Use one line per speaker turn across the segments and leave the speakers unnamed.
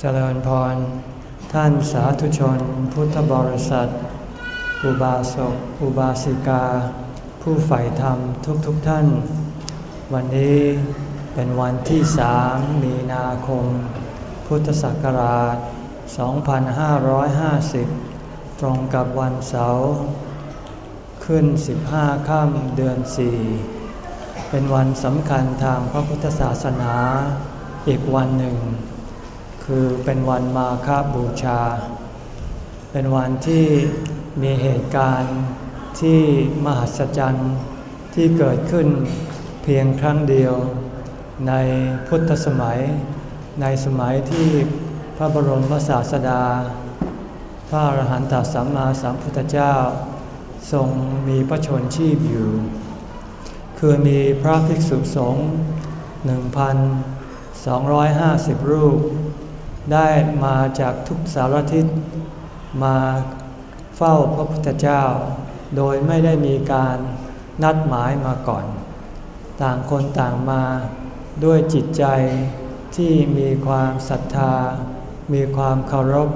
เจริญพร ท่านสาธุชน พุทธบริษัท อุบาสก อุบาสิกา ผู้ใฝ่ธรรมทุกๆทท่าน วันนี้เป็นวันที่สามมีนาคม พุทธศักราช 2550 ตรงกับวันเสาร์ขึ้น 15 ค่ำเดือน 4 เป็นวันสำคัญทางพระพุทธศาสนาอีกวันหนึ่ง คือเป็นวันมาฆบูชา เป็นวันที่มีเหตุการณ์ที่มหัศจรรย์ที่เกิดขึ้นเพียงครั้งเดียว ในพุทธสมัย ในสมัยที่พระบรมศาสดา พระอรหันตสัมมาสัมพุทธเจ้า ทรงมีพระชนชีพอยู่ คือมีพระภิกษุสงฆ์1,250 รูป ได้มาจากทุกสารทิศมาเฝ้าพระพุทธเจ้า โดยไม่ได้มีการนัดหมายมาก่อน ต่างคนต่างมาด้วยจิตใจที่มีความศรัทธา มีความเคารพ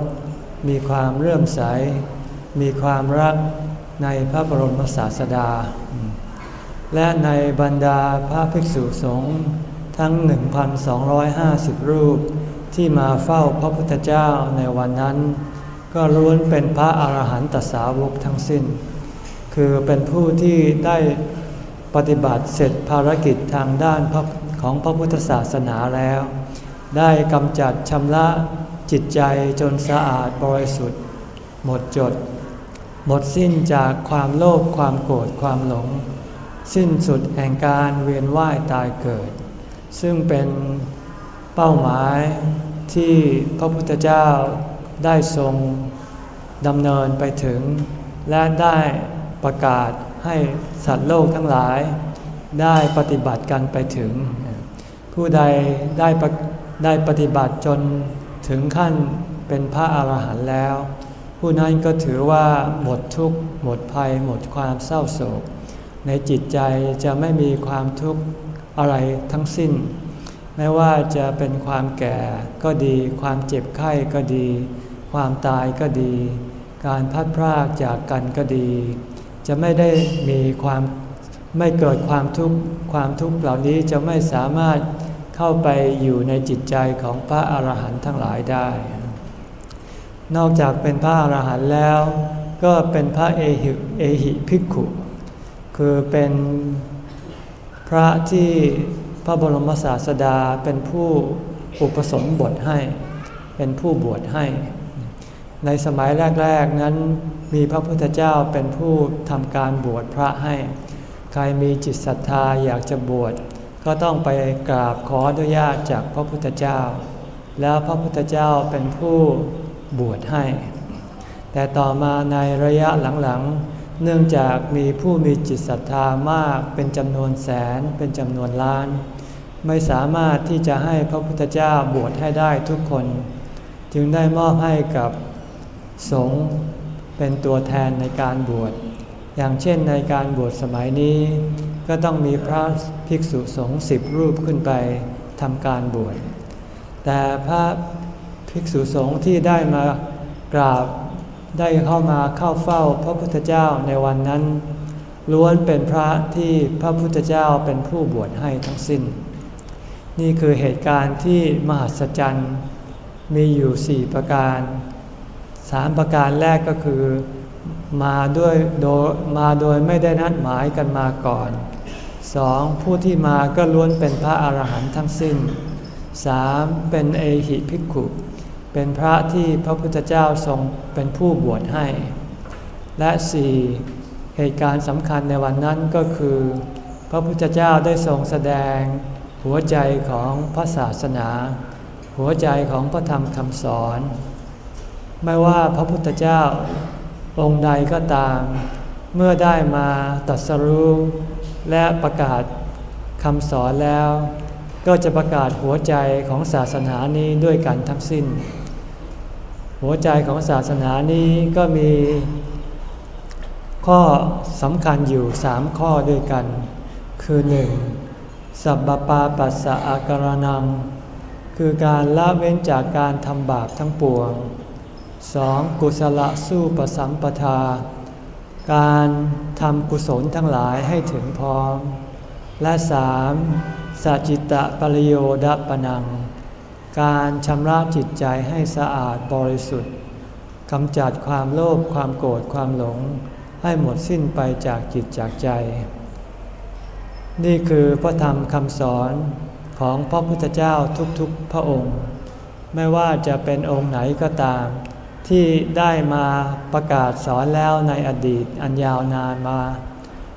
มีความเลื่อมใส มีความรักในพระบรมศาสดา และในบรรดาพระภิกษุสงฆ์ทั้ง 1,250 รูป ที่มาเฝ้าพระพุทธเจ้าในวันนั้น ก็ล้วนเป็นพระอาหารหันตสาวกทั้งสิ้น คือเป็นผู้ที่ได้ปฏิบัติเสร็จภารกิจทางด้านของพระพุทธศาสนาแล้ว ได้กำจัดชำระจิตใจจนสะอาดบริสุทธิ์ หมดจด หมดสิ้นจากความโลภความโกรธความหลง สิ้นสุดแห่งการเวียนว่ายตายเกิด ซึ่งเป็น เป้าหมายที่พระพุทธเจ้าได้ทรงดำเนินไปถึง และได้ประกาศให้สัตว์โลกทั้งหลาย ได้ปฏิบัติกันไปถึง ผู้ใดได้ได้ปฏิบัติจนถึงขั้นเป็นพระอาหารหันต์แล้ว ผู้นั้นก็ถือว่าหมดทุกข์หมดภัย หมดความเศร้าโศก ในจิตใจจะไม่มีความทุกข์อะไรทั้งสิ้น ไม่ว่าจะเป็นความแก่ก็ดี ความเจ็บไข้ก็ดี ความตายก็ดี การพัดพรากจากกันก็ดี จะไม่ได้มีความไม่เกิดความทุกข์ความทุกข์เหล่านี้จะไม่สามารถเข้าไปอยู่ในจิตใจของพระอาหารหันต์ทั้งหลายได้ นอกจากเป็นพระอรหันต์แล้ว ก็เป็นพระเอหิเอหิภิกขุ คือเป็นพระที่ พระบรมศาสดาเป็นผู้อุปสมบทให้ เป็นผู้บวชให้ ในสมัยแรก ๆ นั้นมีพระพุทธเจ้าเป็นผู้ทำการบวชพระให้ ใครมีจิตศรัทธาอยากจะบวชก็ต้องไปกราบขออนุญาตจากพระพุทธเจ้า แล้วพระพุทธเจ้าเป็นผู้บวชให้ แต่ต่อมาในระยะหลังๆ เนื่องจากมีผู้มีจิตศรัทธามากเป็นจำนวนแสนเป็นจำนวนล้าน ไม่สามารถที่จะให้พระพุทธเจ้าบวชให้ได้ทุกคน จึงได้มอบให้กับสงฆ์เป็นตัวแทนในการบวช อย่างเช่นในการบวชสมัยนี้ ก็ต้องมีพระภิกษุสงฆ์สิบรูปขึ้นไปทำการบวช แต่พระภิกษุสงฆ์ที่ได้มากราบ ได้เข้ามาเข้าเฝ้าพระพุทธเจ้าในวันนั้น ล้วนเป็นพระที่พระพุทธเจ้าเป็นผู้บวชให้ทั้งสิ้น นี่คือเหตุการณ์ที่มหัศจรรย์มีอยู่สี่ประการสามประการแรกก็คือมาด้วยโดยมาโดยไม่ได้นัดหมายกันมาก่อนสองผู้ที่มาก็ล้วนเป็นพระอาหารหันต์ทั้งสิ้นสามเป็นเอหิภิกขุ เป็นพระที่พระพุทธเจ้าทรงเป็นผู้บวชให้ และสี่เหตุการณ์สำคัญในวันนั้นก็คือ พระพุทธเจ้าได้ทรงแสดง หัวใจของพระศาสนา หัวใจของพระธรรมคำสอน ไม่ว่าพระพุทธเจ้าองค์ใดก็ตาม เมื่อได้มาตัดสรู้และประกาศคำสอนแล้ว ก็จะประกาศหัวใจของศาสนานี้ด้วยกันทั้งสิ้น หัวใจของศาสนานี้ก็มีข้อสำคัญอยู่สามข้อด้วยกัน คือหนึ่งสัพปาปัสสะอาการนัง คือการละเว้นจากการทำบาปทั้งปวง 2. กุศลสู้ประสัมปทา การทำกุศลทั้งหลายให้ถึงพร้อม และ 3. สัจิตะปริโยดปนัง การชำระจิตใจให้สะอาดบริสุทธิ์กำจัดความโลภความโกรธความหลง ให้หมดสิ้นไปจากจิตจากใจ นี่คือพระธรรมคำสอนของพระพุทธเจ้าทุกๆพระองค์ ไม่ว่าจะเป็นองค์ไหนก็ตาม ที่ได้มาประกาศสอนแล้วในอดีตอันยาวนานมา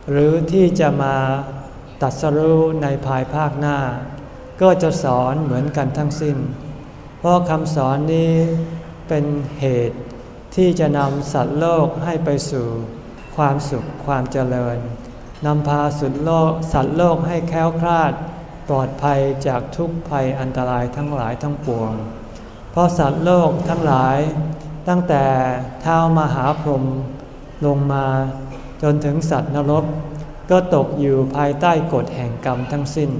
หรือที่จะมาตัดสรู้ในภายภาคหน้า ก็จะสอนเหมือนกันทั้งสิ้น เพราะคำสอนนี้เป็นเหตุที่จะนำสัตว์โลกให้ไปสู่ความสุขความเจริญนำพาสุดโลกสัตว์โลกให้แค้วคลาด ปลอดภัยจากทุกภัยอันตรายทั้งหลายทั้งปวง เพราะสัตว์โลกทั้งหลาย ตั้งแต่เท้ามหาพรหมลงมาจนถึงสัตว์นรกก็ตกอยู่ภายใต้กฎแห่งกรรมทั้งสิ้น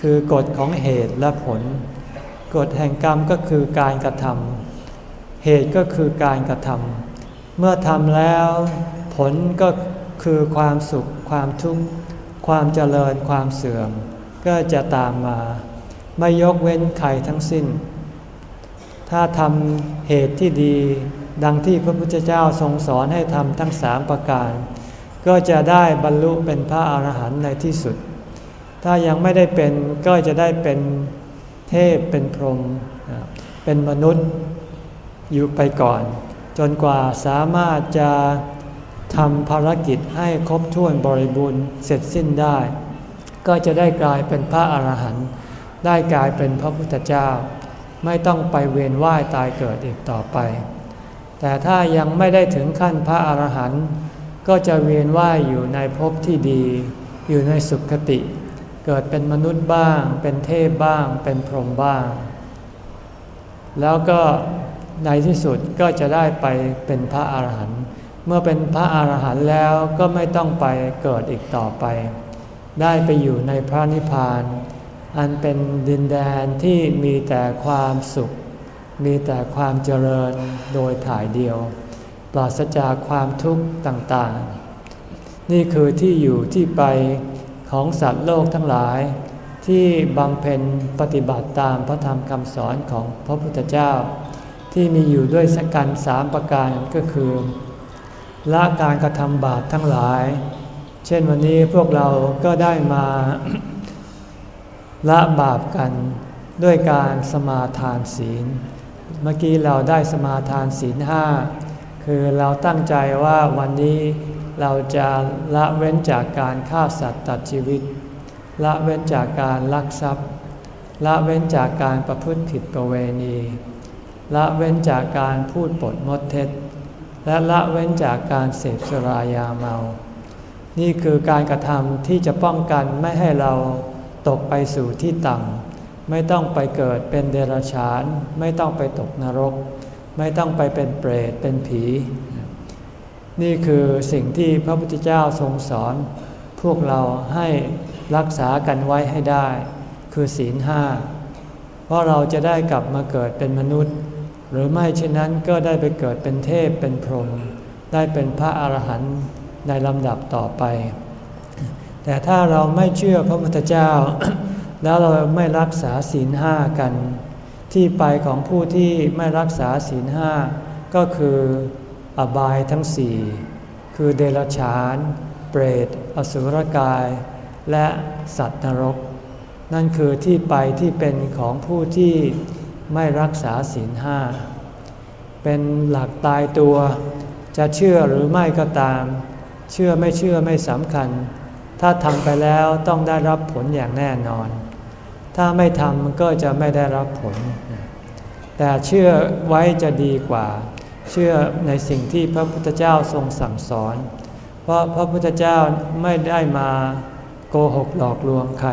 คือกฎของเหตุและผล กฎแห่งกรรมก็คือการกระทำเหตุก็คือการกระทำเมื่อทำแล้วผลก็คือความสุข ความทุกข์ความเจริญความเสื่อม ก็จะตามมา ไม่ยกเว้นใครทั้งสิ้น ถ้าทำเหตุที่ดี ดังที่พระพุทธเจ้าทรงสอนให้ทำทั้งสามประการ ก็จะได้บรรลุเป็นพระอาหารหันต์ในที่สุด ถ้ายังไม่ได้เป็นก็จะได้เป็นเทพเป็นพรหมเป็นมนุษย์อยู่ไปก่อน จนกว่าสามารถจะทำภารกิจให้ครบถ้วนบริบูรณ์เสร็จสิ้นได้ ก็จะได้กลายเป็นพระอาหารหันต์ได้กลายเป็นพระพุทธเจ้า ไม่ต้องไปเวียนว่ายตายเกิดอีกต่อไป แต่ถ้ายังไม่ได้ถึงขั้นพระอาหารหันต์ก็จะเวียนว่ายอยู่ในภพที่ดี อยู่ในสุขติ เกิดเป็นมนุษย์บ้าง เป็นเทพบ้าง เป็นพรหมบ้าง แล้วก็ในที่สุดก็จะได้ไปเป็นพระอาหารหันต์เมื่อเป็นพระอาหารหันต์แล้วก็ไม่ต้องไปเกิดอีกต่อไป ได้ไปอยู่ในพระนิพพาน อันเป็นดินแดนที่มีแต่ความสุข มีแต่ความเจริญโดยถ่ายเดียว ปราศจากความทุกข์ต่างๆ นี่คือที่อยู่ที่ไป ของสัตว์โลกทั้งหลาย ที่บำเพ็ญปฏิบัติตามพระธรรมคำสอนของพระพุทธเจ้า ที่มีอยู่ด้วยสกันสามประการก็คือละการกระทำบาปทั้งหลาย เช่นวันนี้พวกเราก็ได้มาละบาปกันด้วยการสมาทานศีล เมื่อกี้เราได้สมาทานศีลห้าคือเราตั้งใจว่าวันนี้ เราจะละเว้นจากการฆ่าสัตว์ตัดชีวิต ละเว้นจากการลักทรัพย์ ละเว้นจากการประพฤติผิดประเวณี ละเว้นจากการพูดปดมดเท็จ และละเว้นจากการเสพสุรายาเมา นี่คือการกระทำที่จะป้องกันไม่ให้เราตกไปสู่ที่ต่ำ ไม่ต้องไปเกิดเป็นเดรัจฉาน ไม่ต้องไปตกนรก ไม่ต้องไปเป็นเปรตเป็นผี นี่คือสิ่งที่พระพุทธเจ้าทรงสอน พวกเราให้รักษากันไว้ให้ได้ คือศีลห้าเพราะเราจะได้กลับมาเกิดเป็นมนุษย์ หรือไม่เช่นนั้นก็ได้ไปเกิดเป็นเทพเป็นพรหมได้เป็นพระอาหารหันต์ในลำดับต่อไป แต่ถ้าเราไม่เชื่อพระพุทธเจ้า แล้วเราไม่รักษาศีลห้ากัน ที่ไปของผู้ที่ไม่รักษาศีลห้าก็คือ อบายทั้งสี่คือเดรัจฉาน เปรต อสุรกาย และสัตว์นรก นั่นคือที่ไปที่เป็นของผู้ที่ไม่รักษาศีลห้า เป็นหลักตายตัว จะเชื่อหรือไม่ก็ตาม เชื่อไม่เชื่อไม่สำคัญ ถ้าทำไปแล้วต้องได้รับผลอย่างแน่นอน ถ้าไม่ทำก็จะไม่ได้รับผล แต่เชื่อไว้จะดีกว่า เชื่อในสิ่งที่พระพุทธเจ้าทรงสั่งสอน เพราะพระพุทธเจ้าไม่ได้มาโกหกหลอกลวงใคร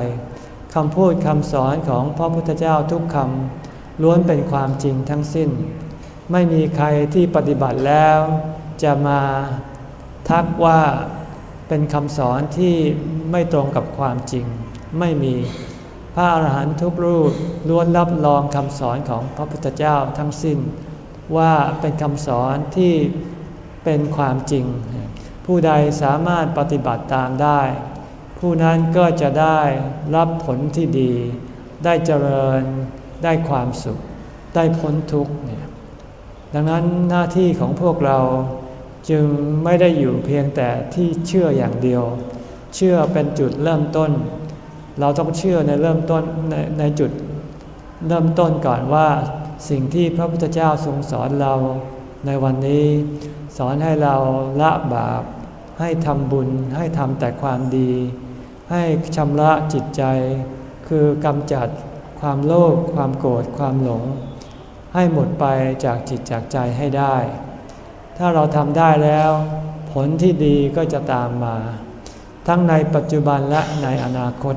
คำพูดคำสอนของพระพุทธเจ้าทุกคำล้วนเป็นความจริงทั้งสิ้น ไม่มีใครที่ปฏิบัติแล้ว จะมาทักว่าเป็นคำสอนที่ไม่ตรงกับความจริง ไม่มีพพระอาหารหันต์ทุกรูปล้วนรับรองคำสอนของพระพุทธเจ้าทั้งสิ้น ว่าเป็นคำสอนที่เป็นความจริง ผู้ใดสามารถปฏิบัติตามได้ ผู้นั้นก็จะได้รับผลที่ดี ได้เจริญ ได้ความสุข ได้พ้นทุกข์เนี่ยดังนั้นหน้าที่ของพวกเราจึงไม่ได้อยู่เพียงแต่ที่เชื่ออย่างเดียว เชื่อเป็นจุดเริ่มต้น เราต้องเชื่อในเริ่มต้นในในจุดเริ่มต้นก่อนว่า สิ่งที่พระพุทธเจ้าทรงสอนเราในวันนี้ สอนให้เราละบาป ให้ทำบุญให้ทำแต่ความดี ให้ชำระจิตใจ คือกำจัดความโลภความโกรธความหลง ให้หมดไปจากจิตจากใจให้ได้ ถ้าเราทำได้แล้ว ผลที่ดีก็จะตามมา ทั้งในปัจจุบันและในอนาคต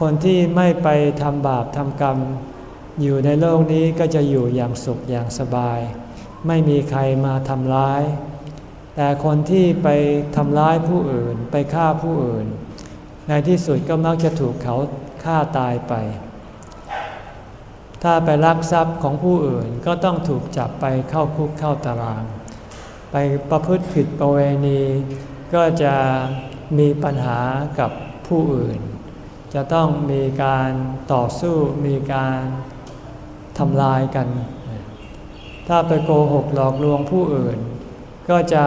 คนที่ไม่ไปทำบาปทำกรรม อยู่ในโลกนี้ก็จะอยู่อย่างสุขอย่างสบาย ไม่มีใครมาทำร้าย แต่คนที่ไปทำร้ายผู้อื่นไปฆ่าผู้อื่น ในที่สุดก็มักจะถูกเขาฆ่าตายไป ถ้าไปลักทรัพย์ของผู้อื่นก็ต้องถูกจับไปเข้าคุกเข้าตาราง ไปประพฤติผิดประเวณีก็จะมีปัญหากับผู้อื่น จะต้องมีการต่อสู้มีการ ทำลายกัน ถ้าไปโกหกหลอกลวงผู้อื่น ก็จะ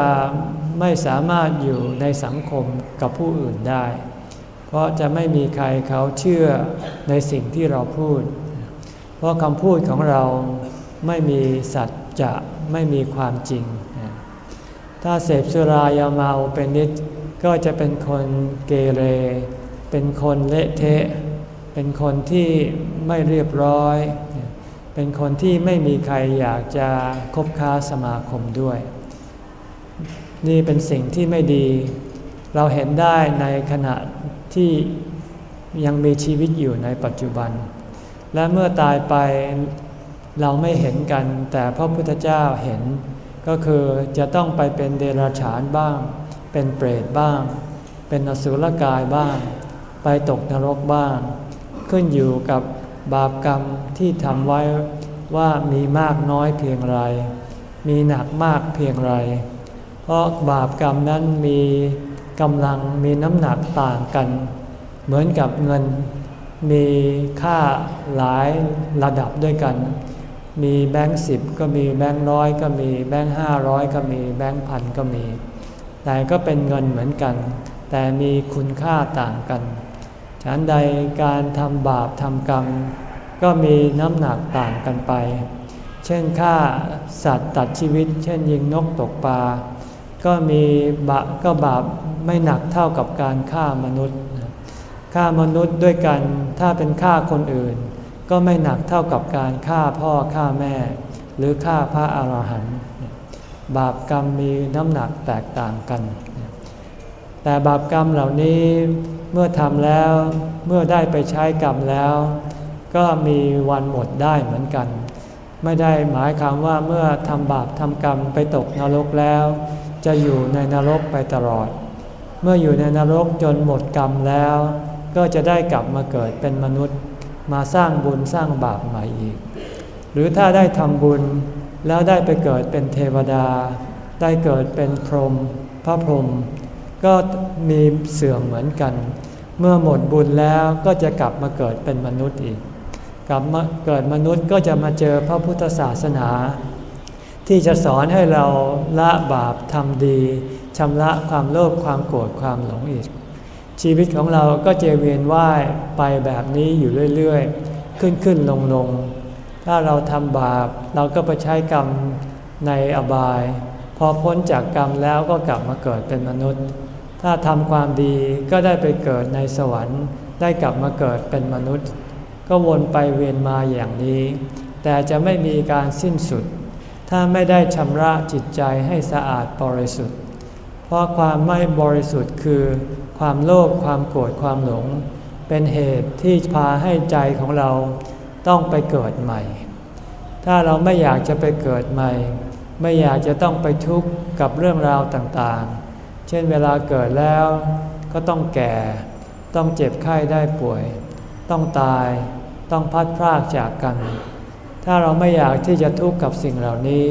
ไม่สามารถอยู่ในสังคมกับผู้อื่นได้ เพราะจะไม่มีใครเขาเชื่อในสิ่งที่เราพูด เพราะคำพูดของเราไม่มีสัจจะไม่มีความจริง ถ้าเสพสุรายาเมาเป็นนิดก็จะเป็นคนเกเร เป็นคนเละเทะ เป็นคนที่ไม่เรียบร้อย เป็นคนที่ไม่มีใครอยากจะคบค้าสมาคมด้วย นี่เป็นสิ่งที่ไม่ดี เราเห็นได้ในขณะที่ยังมีชีวิตอยู่ในปัจจุบัน และเมื่อตายไปเราไม่เห็นกัน แต่พระพุทธเจ้าเห็นก็คือจะต้องไปเป็นเดรัจฉานบ้าง เป็นเปรตบ้าง เป็นอสุรกายบ้าง ไปตกนรกบ้าง ขึ้นอยู่กับ บาปกรรมที่ทำไว้ว่ามีมากน้อยเพียงไร มีหนักมากเพียงไร เพราะบาปกรรมนั้นมีกำลังมีน้ำหนักต่างกัน เหมือนกับเงินมีค่าหลายระดับด้วยกัน มีแบงค์สิบก็มีแบงค์ร้อยก็มีแบงค์ห้าร้อยก็มีแบงค์พันก็มี แต่ก็เป็นเงินเหมือนกัน แต่มีคุณค่าต่างกัน ฉันใดการทำบาปทำกรรม ก็มีน้ำหนักต่างกันไป เช่นฆ่าสัตว์ตัดชีวิต เช่นยิงนกตกปลา ก็มีบาก็บาปไม่หนักเท่ากับการฆ่ามนุษย์ฆ่ามนุษย์ด้วยกันถ้าเป็นฆ่าคนอื่น ก็ไม่หนักเท่ากับการฆ่าพ่อฆ่าแม่ หรือฆ่าพระอาหารหันต์บาปกรรมมีน้ำหนักแตกต่างกัน แต่บาปกรรมเหล่านี้ มื่อทำแล้วเมื่อได้ไปใช้กรรมแล้ว ก็มีวันหมดได้เหมือนกัน ไม่ได้หมายความว่าเมื่อทำบาปทำกรรมไปตกนรกแล้ว จะอยู่ในนรกไปตลอด เมื่ออยู่ในนรกจนหมดกรรมแล้ว ก็จะได้กลับมาเกิดเป็นมนุษย์ มาสร้างบุญสร้างบาปใหม่อีก หรือถ้าได้ทำบุญแล้วได้ไปเกิดเป็นเทวดา ได้เกิดเป็นพรหมพระพรหม ก็มีเสื่อมเหมือนกัน เมื่อหมดบุญแล้วก็จะกลับมาเกิดเป็นมนุษย์อีก กลับมาเกิดมนุษย์ก็จะมาเจอพระพุทธศาสนา ที่จะสอนให้เราละบาปทำดีชำระความโลภความโกรธความหลงอีก ชีวิตของเราก็จะเวียนว่ายไปแบบนี้อยู่เรื่อยๆ ขึ้นขึ้นลงลงถ้าเราทำบาปเราก็ไปใช้กรรมในอบาย พอพ้นจากกรรมแล้วก็กลับมาเกิดเป็นมนุษย์ ถ้าทำความดีก็ได้ไปเกิดในสวรรค์ ได้กลับมาเกิดเป็นมนุษย์ ก็วนไปเวียนมาอย่างนี้ แต่จะไม่มีการสิ้นสุด ถ้าไม่ได้ชำระจิตใจให้สะอาดบริสุทธิ์ เพราะความไม่บริสุทธิ์คือ ความโลภความโกรธความหลง เป็นเหตุที่พาให้ใจของเราต้องไปเกิดใหม่ ถ้าเราไม่อยากจะไปเกิดใหม่ ไม่อยากจะต้องไปทุกข์กับเรื่องราวต่างๆ เช่นเวลาเกิดแล้วก็ต้องแก่ ต้องเจ็บไข้ได้ป่วย ต้องตาย ต้องพัดพรากจากกัน ถ้าเราไม่อยากที่จะทุกข์กับสิ่งเหล่านี้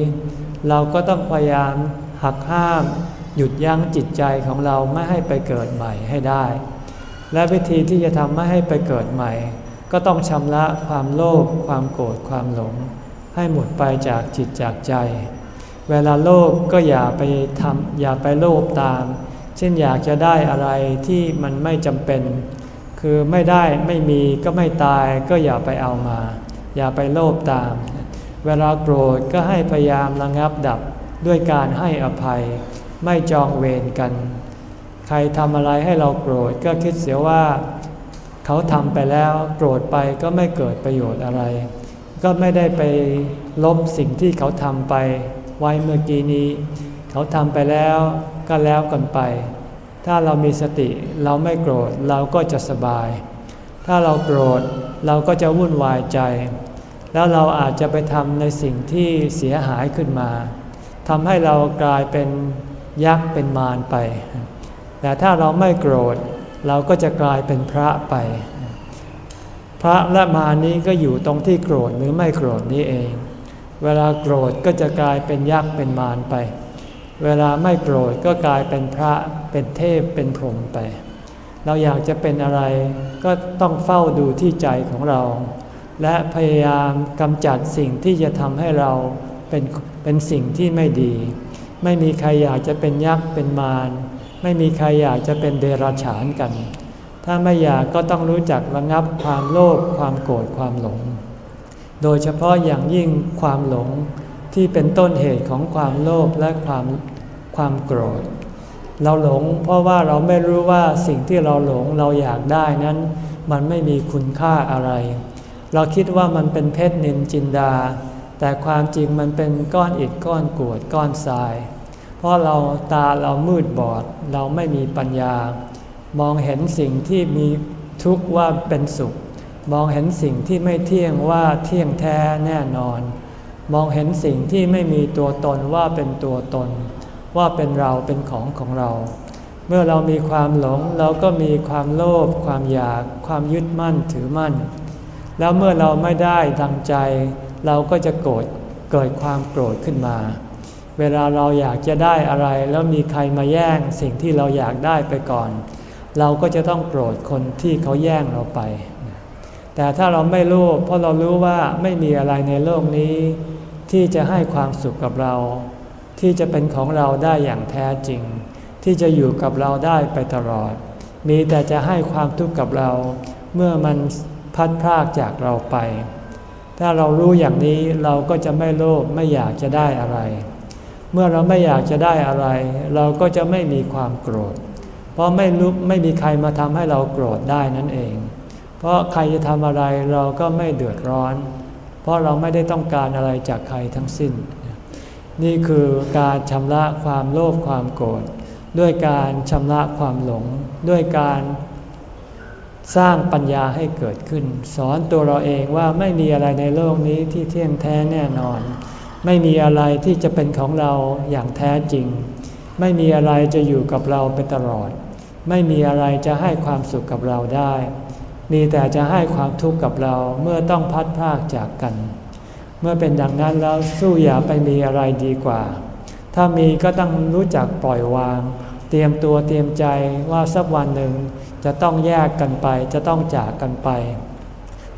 เราก็ต้องพยายามหักห้าม หยุดยั้งจิตใจของเราไม่ให้ไปเกิดใหม่ให้ได้ และวิธีที่จะทำไม่ให้ไปเกิดใหม่ ก็ต้องชำระความโลภความโกรธความหลง ให้หมดไปจากจิตจากใจ เวลาโลภกก็อย่าไปทำอย่าไปโลภตาม เช่นอยากจะได้อะไรที่มันไม่จำเป็น คือไม่ได้ไม่มีก็ไม่ตายก็อย่าไปเอามา อย่าไปโลภตาม เวลาโกรธก็ให้พยายามระงับดับด้วยการให้อภัย ไม่จองเวรกัน ใครทำอะไรให้เราโกรธก็คิดเสียว่า เขาทำไปแล้วโกรธไปก็ไม่เกิดประโยชน์อะไร ก็ไม่ได้ไปลบสิ่งที่เขาทำไป ไว้เมื่อกี้นี้ เขาทำไปแล้วก็แล้วกันไป ถ้าเรามีสติเราไม่โกรธเราก็จะสบาย ถ้าเราโกรธเราก็จะวุ่นวายใจ แล้วเราอาจจะไปทำในสิ่งที่เสียหายขึ้นมาทำให้เรากลายเป็นยักษ์เป็นมารไป แต่ถ้าเราไม่โกรธเราก็จะกลายเป็นพระไป พระและมานี้ก็อยู่ตรงที่โกรธหรือไม่โกรธนี้เอง เวลาโกรธก็จะกลายเป็นยักษ์เป็นมารไป เวลาไม่โกรธก็กลายเป็นพระเป็นเทพเป็นพรหมไป เราอยากจะเป็นอะไรก็ต้องเฝ้าดูที่ใจของเรา และพยายามกำจัดสิ่งที่จะทำให้เราเป็นเป็นสิ่งที่ไม่ดี ไม่มีใครอยากจะเป็นยักษ์เป็นมาร ไม่มีใครอยากจะเป็นเดรัจฉานกัน ถ้าไม่อยากก็ต้องรู้จักระงับความโลภความโกรธความหลง โดยเฉพาะอย่างยิ่งความหลงที่เป็นต้นเหตุของความโลภและความความโกรธ เราหลงเพราะว่าเราไม่รู้ว่าสิ่งที่เราหลงเราอยากได้นั้น มันไม่มีคุณค่าอะไร เราคิดว่ามันเป็นเพชรนินจินดา แต่ความจริงมันเป็นก้อนอิฐก้อนกรวดก้อนทราย เพราะเราตาเรามืดบอด เราไม่มีปัญญา มองเห็นสิ่งที่มีทุกข์ว่าเป็นสุข มองเห็นสิ่งที่ไม่เที่ยงว่าเที่ยงแท้แน่นอน มองเห็นสิ่งที่ไม่มีตัวตนว่าเป็นตัวตน ว่าเป็นเราเป็นของของเรา เมื่อเรามีความหลงเราก็มีความโลภความอยาก ความยึดมั่นถือมั่น แล้วเมื่อเราไม่ได้ดังใจ เราก็จะโกรธเกิดความโกรธขึ้นมา เวลาเราอยากจะได้อะไรแล้วมีใครมาแย่งสิ่งที่เราอยากได้ไปก่อน เราก็จะต้องโกรธคนที่เขาแย่งเราไป แต่ถ้าเราไม่รู้เพราะเรารู้ว่าไม่มีอะไรในโลกนี้ ที่จะให้ความสุขกับเรา ที่จะเป็นของเราได้อย่างแท้จริง ที่จะอยู่กับเราได้ไปตลอด มีแต่จะให้ความทุกข์กับเรา เมื่อมันพัดพรากจากเราไป ถ้าเรารู้อย่างนี้เราก็จะไม่โลภไม่อยากจะได้อะไร เมื่อเราไม่อยากจะได้อะไร เราก็จะไม่มีความโกรธ เพราะไม่รู้ไม่มีใครมาทำให้เราโกรธได้นั่นเอง เพราะใครจะทำอะไรเราก็ไม่เดือดร้อน เพราะเราไม่ได้ต้องการอะไรจากใครทั้งสิ้น นี่คือการชำระความโลภความโกรธด้วยการชำระความหลง ด้วยการสร้างปัญญาให้เกิดขึ้น สอนตัวเราเองว่าไม่มีอะไรในโลกนี้ที่เที่ยงแท้แน่นอน ไม่มีอะไรที่จะเป็นของเราอย่างแท้จริง ไม่มีอะไรจะอยู่กับเราไปตลอด ไม่มีอะไรจะให้ความสุขกับเราได้ มีแต่จะให้ความทุกข์กับเราเมื่อต้องพัดพากจากกัน เมื่อเป็นดังนั้นแล้วสู้อย่าไปมีอะไรดีกว่า ถ้ามีก็ต้องรู้จักปล่อยวาง เตรียมตัวเตรียมใจว่าสักวันหนึ่งจะต้องแยกกันไป จะต้องจากกันไป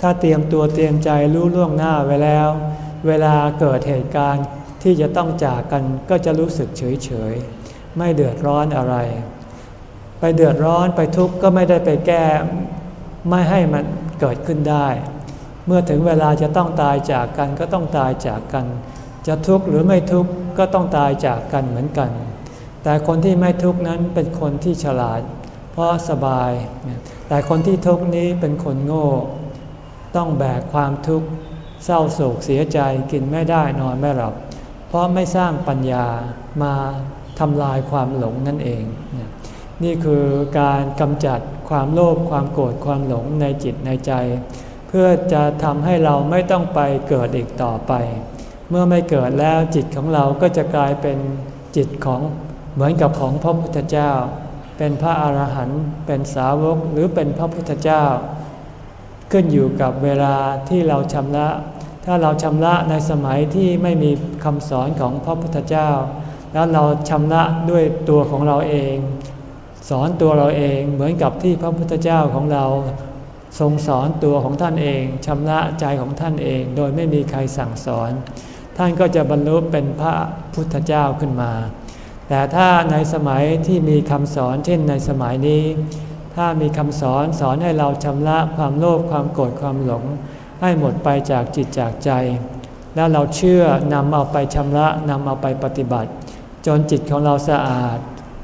ถ้าเตรียมตัวเตรียมใจรู้ล่วงหน้าไว้แล้ว เวลาเกิดเหตุการณ์ที่จะต้องจากกันก็จะรู้สึกเฉยเฉยไม่เดือดร้อนอะไร ไปเดือดร้อนไปทุกข์ก็ไม่ได้ไปแก้ ไม่ให้มันเกิดขึ้นได้ เมื่อถึงเวลาจะต้องตายจากกันก็ต้องตายจากกัน จะทุกข์หรือไม่ทุกข์ก็ต้องตายจากกันเหมือนกัน แต่คนที่ไม่ทุกข์นั้นเป็นคนที่ฉลาด เพราะสบาย แต่คนที่ทุกข์นี้เป็นคนโง่ ต้องแบกความทุกข์เศร้าโศกเสียใจกินไม่ได้นอนไม่หลับ เพราะไม่สร้างปัญญามาทำลายความหลงนั่นเอง นี่คือการกำจัด ความโลภความโกรธความหลงในจิตในใจ เพื่อจะทำให้เราไม่ต้องไปเกิดอีกต่อไป เมื่อไม่เกิดแล้วจิตของเราก็จะกลายเป็นจิตของเหมือนกับของพระพุทธเจ้า เป็นพระอาหารหันต์เป็นสาวกหรือเป็นพระพุทธเจ้า ขึ้นอยู่กับเวลาที่เราชำระ ถ้าเราชำระในสมัยที่ไม่มีคำสอนของพระพุทธเจ้า แล้วเราชำระด้วยตัวของเราเอง สอนตัวเราเองเหมือนกับที่พระพุทธเจ้าของเรา ทรงสอนตัวของท่านเองชำระใจของท่านเอง โดยไม่มีใครสั่งสอน ท่านก็จะบรรลุเป็นพระพุทธเจ้าขึ้นมา แต่ถ้าในสมัยที่มีคำสอนเช่นในสมัยนี้ ถ้ามีคำสอนสอนให้เราชำระความโลภความโกรธความหลง ให้หมดไปจากจิตจากใจ แล้วเราเชื่อนำเอาไปชำระนำเอาไปปฏิบัติ จนจิตของเราสะอาด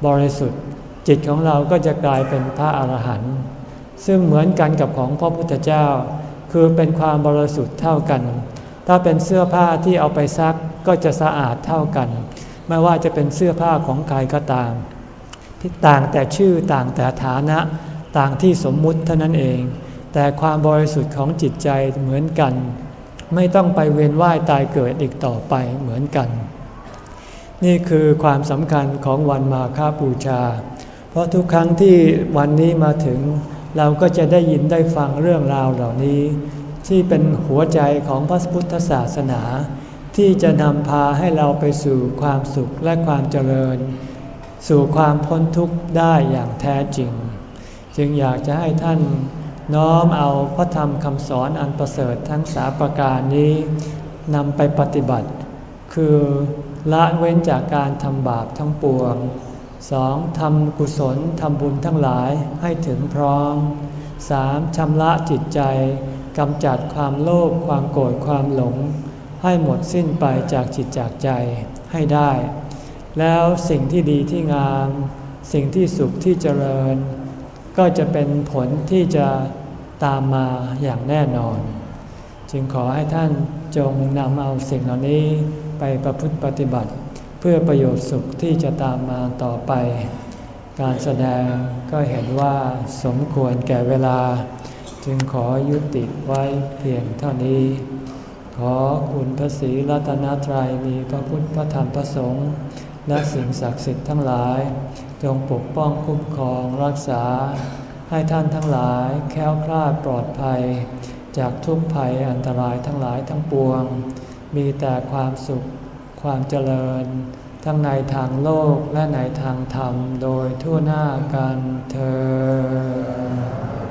บริสุทธิ์ จิตของเราก็จะกลายเป็นพระอาหารหันต์ซึ่งเหมือนกันกับของพระพุทธเจ้า คือเป็นความบริสุทธิ์เท่ากัน ถ้าเป็นเสื้อผ้าที่เอาไปซักก็จะสะอาดเท่ากัน ไม่ว่าจะเป็นเสื้อผ้าของใครก็ตามที่ต่างแต่ชื่อต่างแต่ฐานะ ต่างที่สมมุติเท่านั้นเอง แต่ความบริสุทธิ์ของจิตใจเหมือนกัน ไม่ต้องไปเวียนว่ายตายเกิดอีกต่อไปเหมือนกัน นี่คือความสำคัญของวันมาฆบูชา เพราะทุกครั้งที่วันนี้มาถึง เราก็จะได้ยินได้ฟังเรื่องราวเหล่านี้ ที่เป็นหัวใจของพระพุทธศาสนา ที่จะนำพาให้เราไปสู่ความสุขและความเจริญ สู่ความพ้นทุกข์ได้อย่างแท้จริง จึงอยากจะให้ท่านน้อมเอาพระธรรมคำสอนอันประเสริฐทั้งสาประการนี้นำไปปฏิบัติ คือละเว้นจากการทำบาปทั้งปวง สองทำกุศลทำบุญทั้งหลายให้ถึงพร้อมสามชำระจิตใจกำจัดความโลภความโกรธความหลง ให้หมดสิ้นไปจากจิตจากใจให้ได้ แล้วสิ่งที่ดีที่งาม สิ่งที่สุขที่เจริญ ก็จะเป็นผลที่จะตามมาอย่างแน่นอน จึงขอให้ท่านจงนำเอาสิ่งเหล่านี้ไปประพฤติปฏิบัติ พื่อประโยชน์สุขที่จะตามมาต่อไป การแสดงก็เห็นว่าสมควรแก่เวลา จึงขอยุติไว้เพียงเท่านี้ ขอคุณพระศรีรัตนตรัยมีพระพุทธพระธรรมพระสงฆ์และสิ่งศักดิ์สิทธิ์ทั้งหลาย จงปกป้องคุ้มครองรักษา ให้ท่านทั้งหลายแค้วคลาดปลอดภัย จากทุกภัยอันตรายทั้งหลายทั้งปวง มีแต่ความสุข ความเจริญ ทั้งในทางโลกและในทางธรรมโดยทั่วหน้ากันเธอ